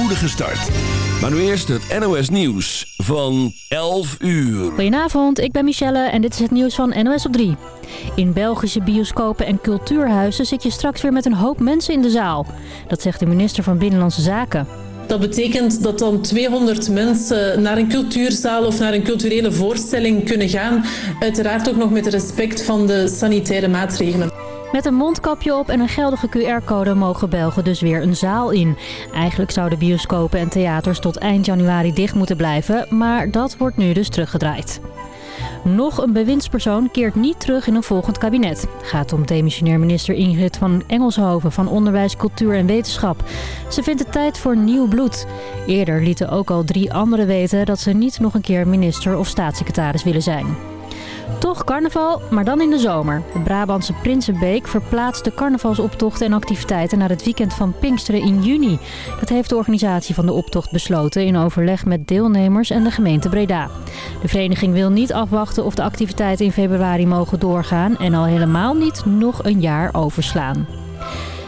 spoedige start. Maar nu eerst het NOS Nieuws van 11 uur. Goedenavond, ik ben Michelle en dit is het nieuws van NOS op 3. In Belgische bioscopen en cultuurhuizen zit je straks weer met een hoop mensen in de zaal. Dat zegt de minister van Binnenlandse Zaken. Dat betekent dat dan 200 mensen naar een cultuurzaal of naar een culturele voorstelling kunnen gaan. Uiteraard ook nog met respect van de sanitaire maatregelen. Met een mondkapje op en een geldige QR-code mogen Belgen dus weer een zaal in. Eigenlijk zouden bioscopen en theaters tot eind januari dicht moeten blijven, maar dat wordt nu dus teruggedraaid. Nog een bewindspersoon keert niet terug in een volgend kabinet. Gaat om demissionair minister Ingrid van Engelshoven van Onderwijs, Cultuur en Wetenschap. Ze vindt het tijd voor nieuw bloed. Eerder lieten ook al drie anderen weten dat ze niet nog een keer minister of staatssecretaris willen zijn. Toch carnaval, maar dan in de zomer. De Brabantse Prinsenbeek verplaatst de carnavalsoptochten en activiteiten naar het weekend van Pinksteren in juni. Dat heeft de organisatie van de optocht besloten in overleg met deelnemers en de gemeente Breda. De vereniging wil niet afwachten of de activiteiten in februari mogen doorgaan en al helemaal niet nog een jaar overslaan.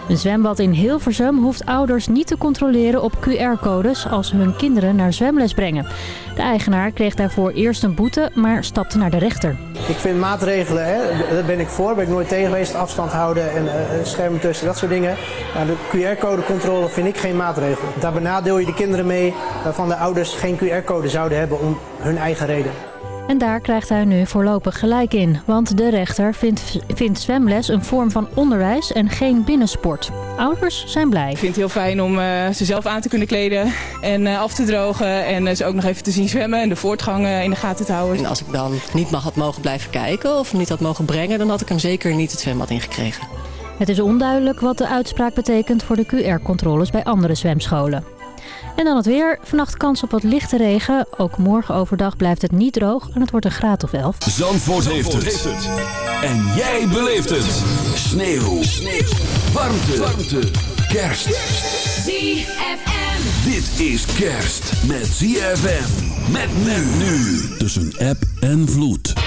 Een zwembad in Hilversum hoeft ouders niet te controleren op QR-codes als ze hun kinderen naar zwemles brengen. De eigenaar kreeg daarvoor eerst een boete, maar stapte naar de rechter. Ik vind maatregelen, hè, daar ben ik voor, ben ik nooit tegen geweest. Afstand houden en uh, schermen tussen, dat soort dingen. De QR-codecontrole vind ik geen maatregel. Daar benadeel je de kinderen mee waarvan de ouders geen QR-code zouden hebben om hun eigen reden. En daar krijgt hij nu voorlopig gelijk in. Want de rechter vindt, vindt zwemles een vorm van onderwijs en geen binnensport. Ouders zijn blij. Ik vind het heel fijn om uh, ze zelf aan te kunnen kleden en uh, af te drogen. En uh, ze ook nog even te zien zwemmen en de voortgang in de gaten te houden. En als ik dan niet mag, had mogen blijven kijken of niet had mogen brengen... dan had ik hem zeker niet het zwembad ingekregen. Het is onduidelijk wat de uitspraak betekent voor de QR-controles bij andere zwemscholen. En dan het weer. Vannacht kans op wat lichte regen. Ook morgen overdag blijft het niet droog en het wordt een graad of 11. Zandvoort, Zandvoort heeft, het. En jij beleeft het. Sneeuw. Sneeuw. Warmte. Warmte. Kerst. ZFM. Dit is kerst met ZFM. Met men nu. Tussen app en vloed.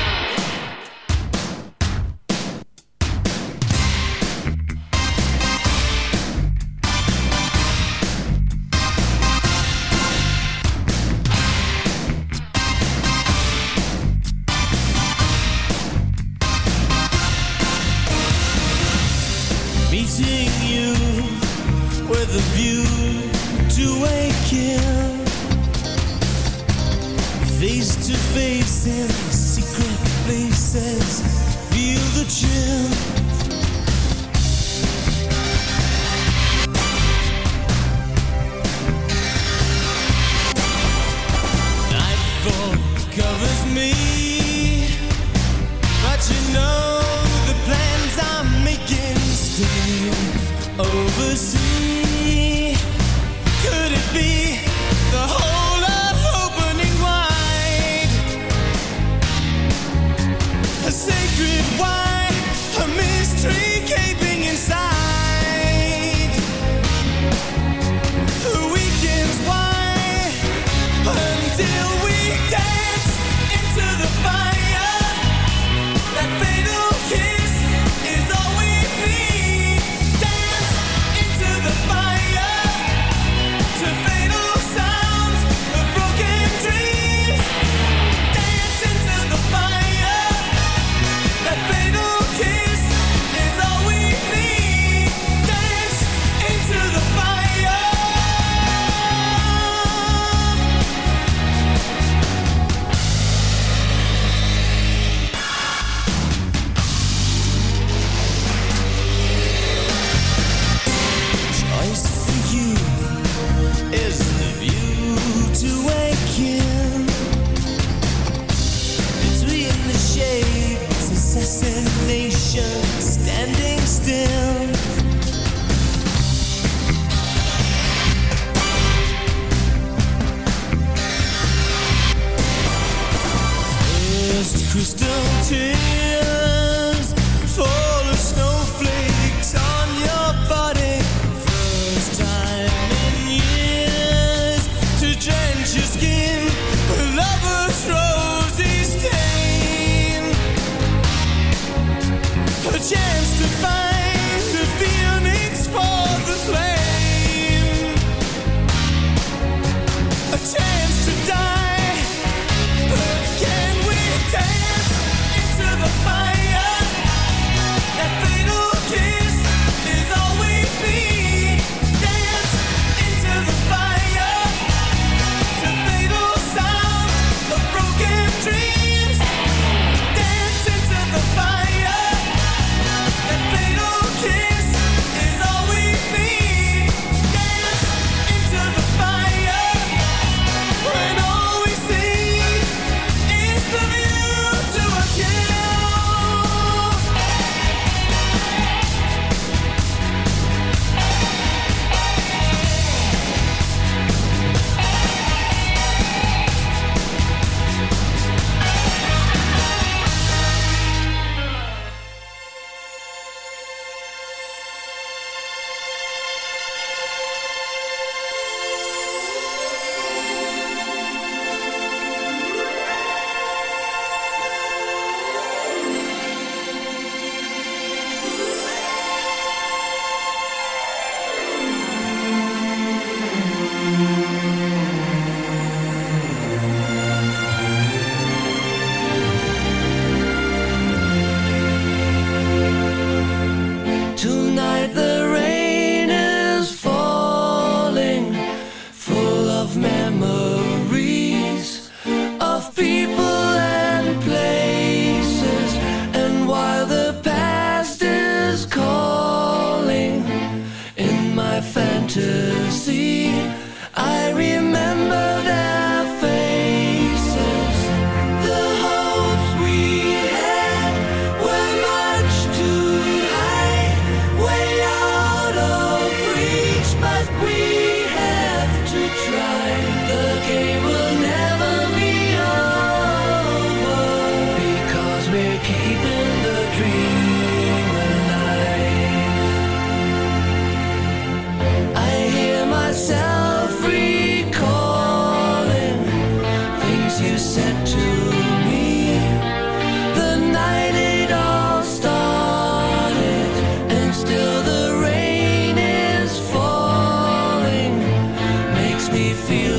me feel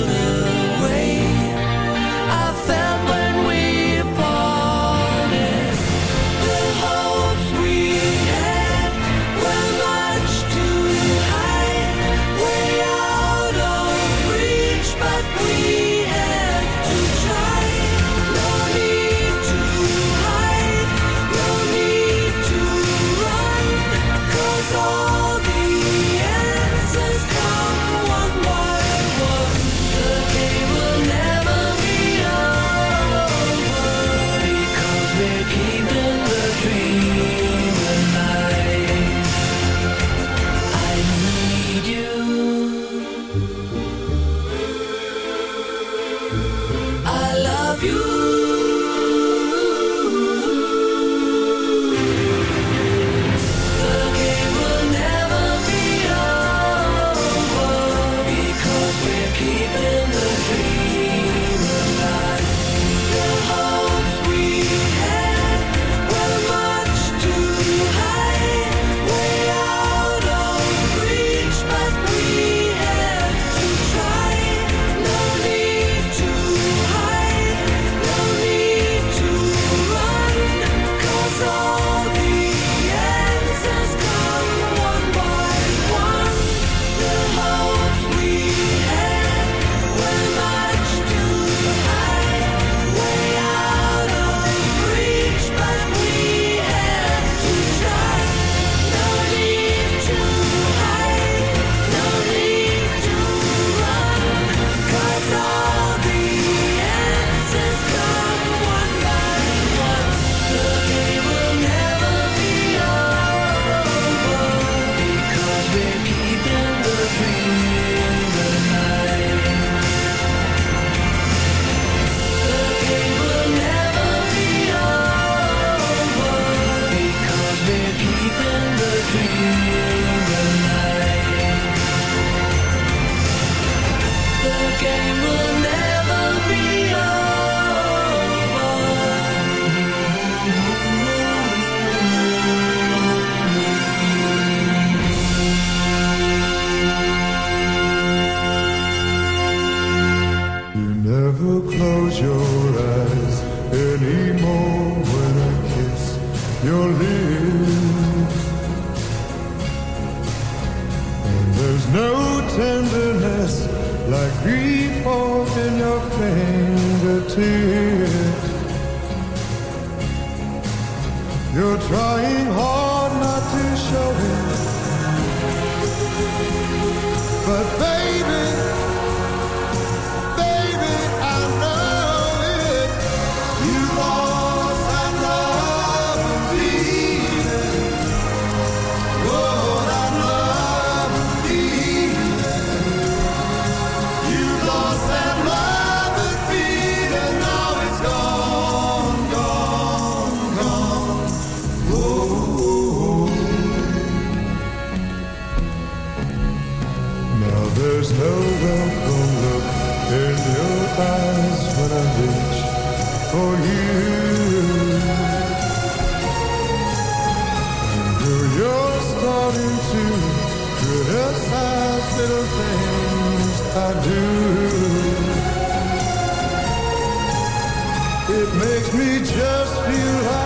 makes me just feel high.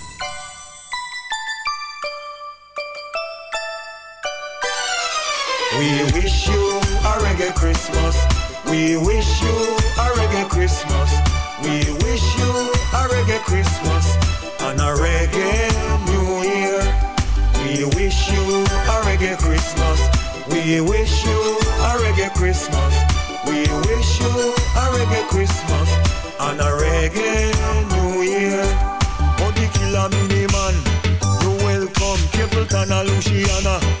Christmas. We wish you a reggae Christmas. We wish you a reggae Christmas. And a reggae New Year. We wish you a reggae Christmas. We wish you a reggae Christmas. We wish you a reggae Christmas and a reggae New Year. Body killer mini man, you welcome Capleton and Luciana.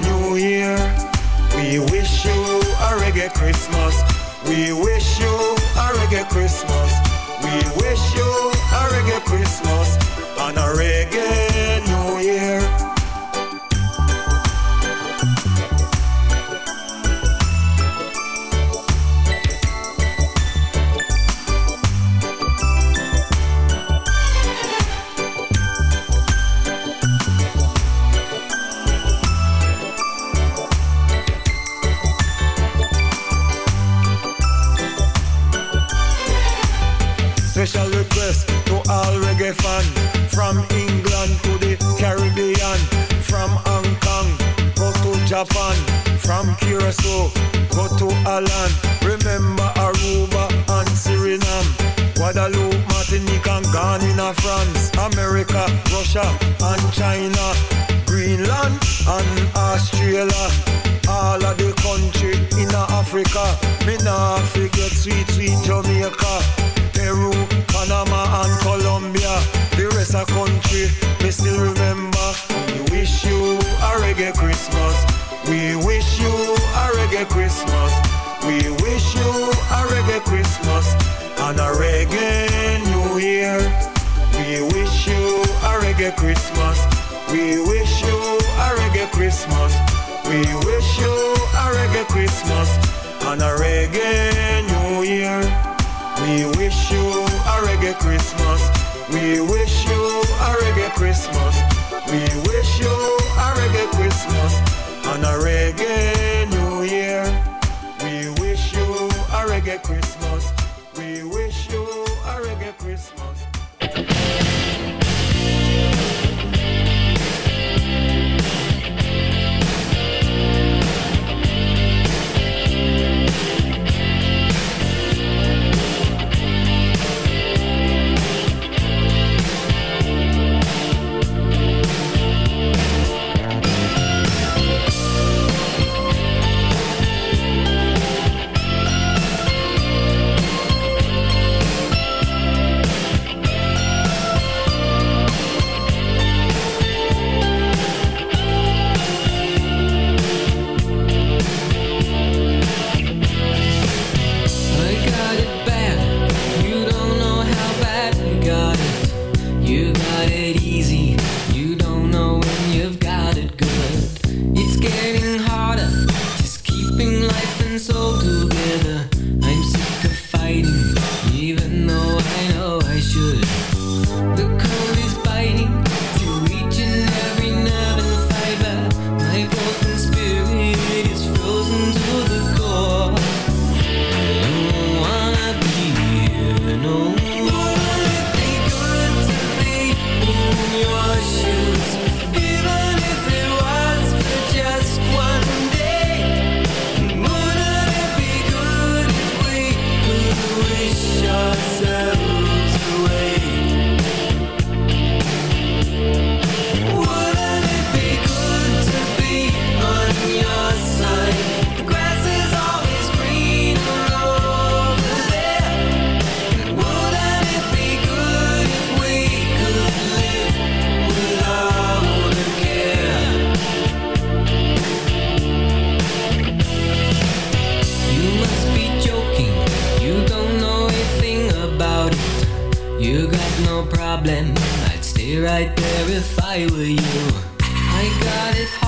We wish problem. I'd stay right there if I were you. I got it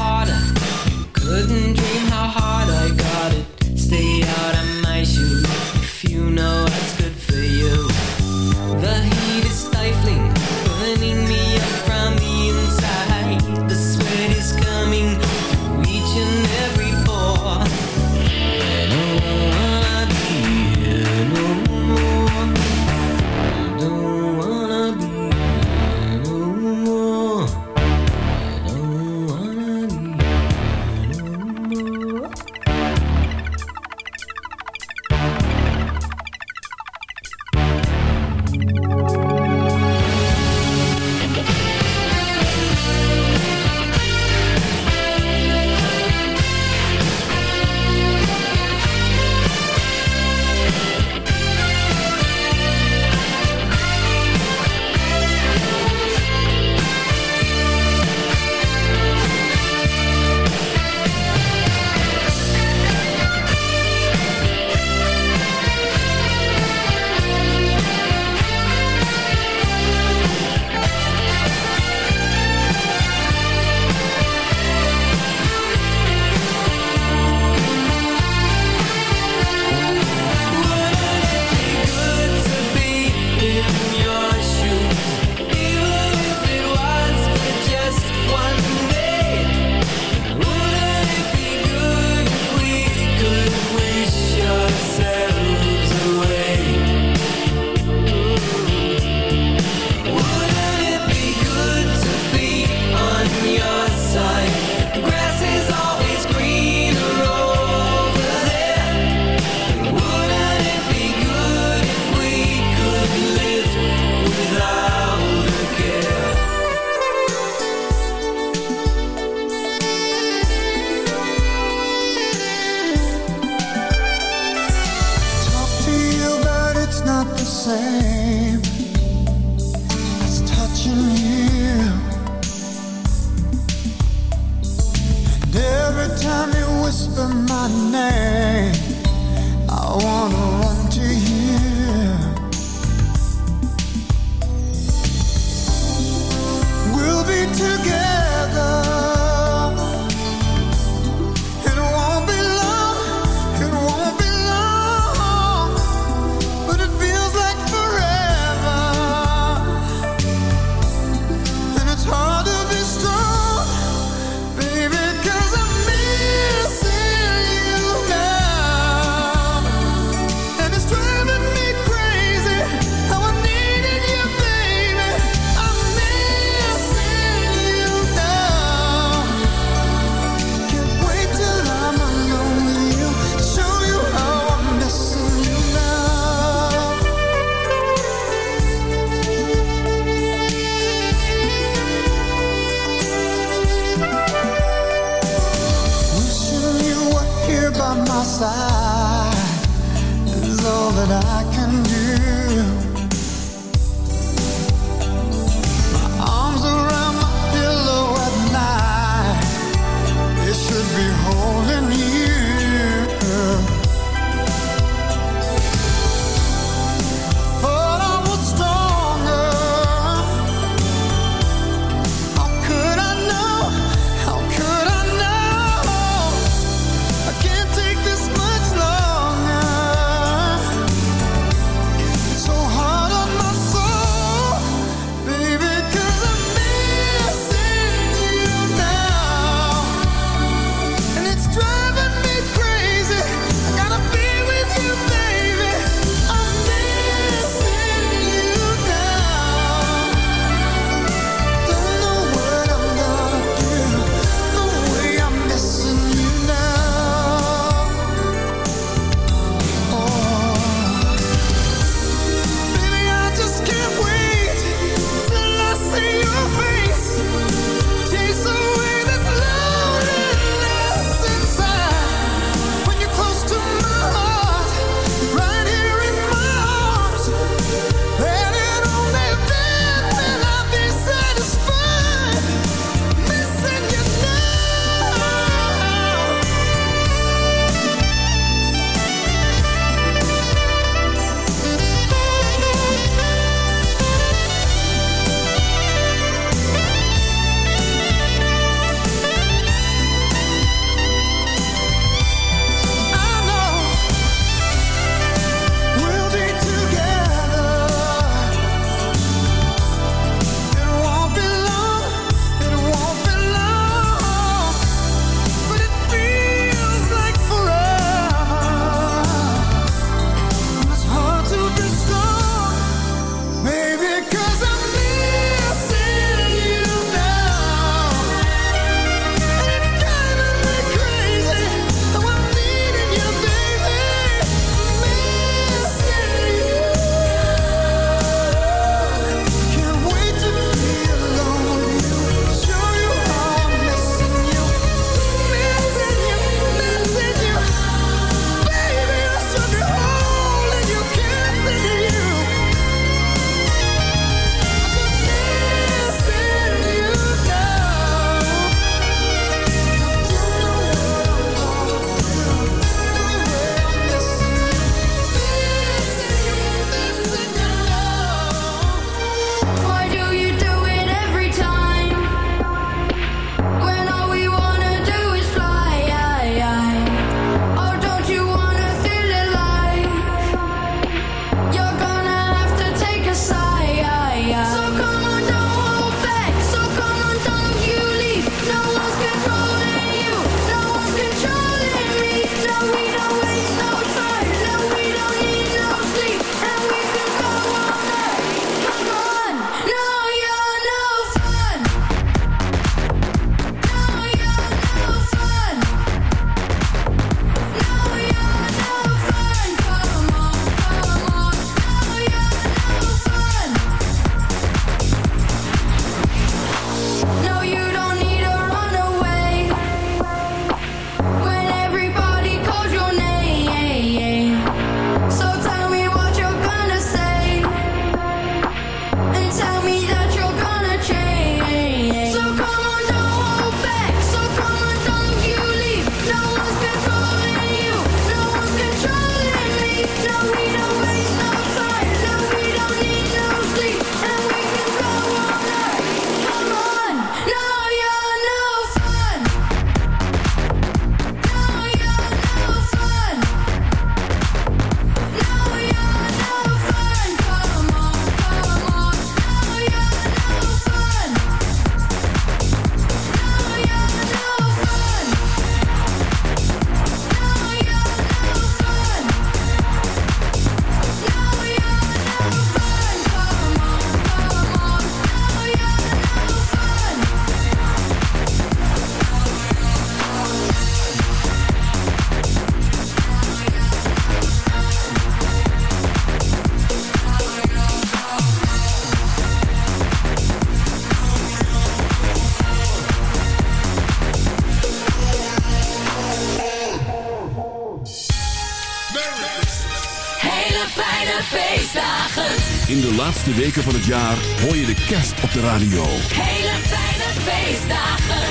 laatste weken van het jaar hoor je de kerst op de radio. Hele fijne feestdagen.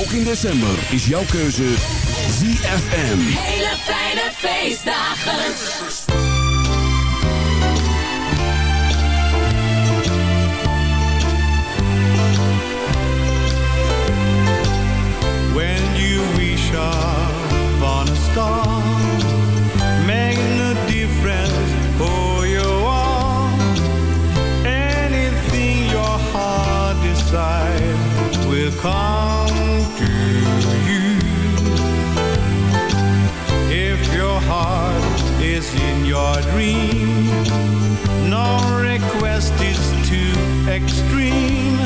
Ook in december is jouw keuze ZFM. Hele fijne feestdagen. When you wish upon a star come to you If your heart is in your dream No request is too extreme.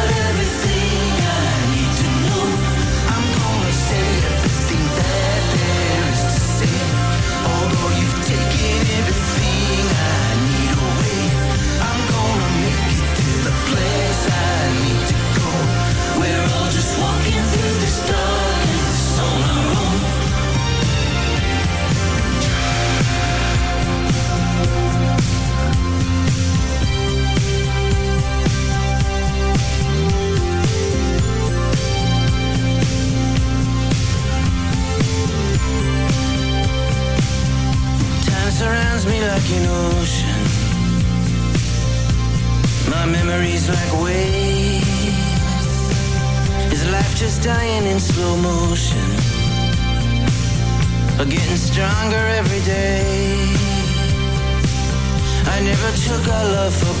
beautiful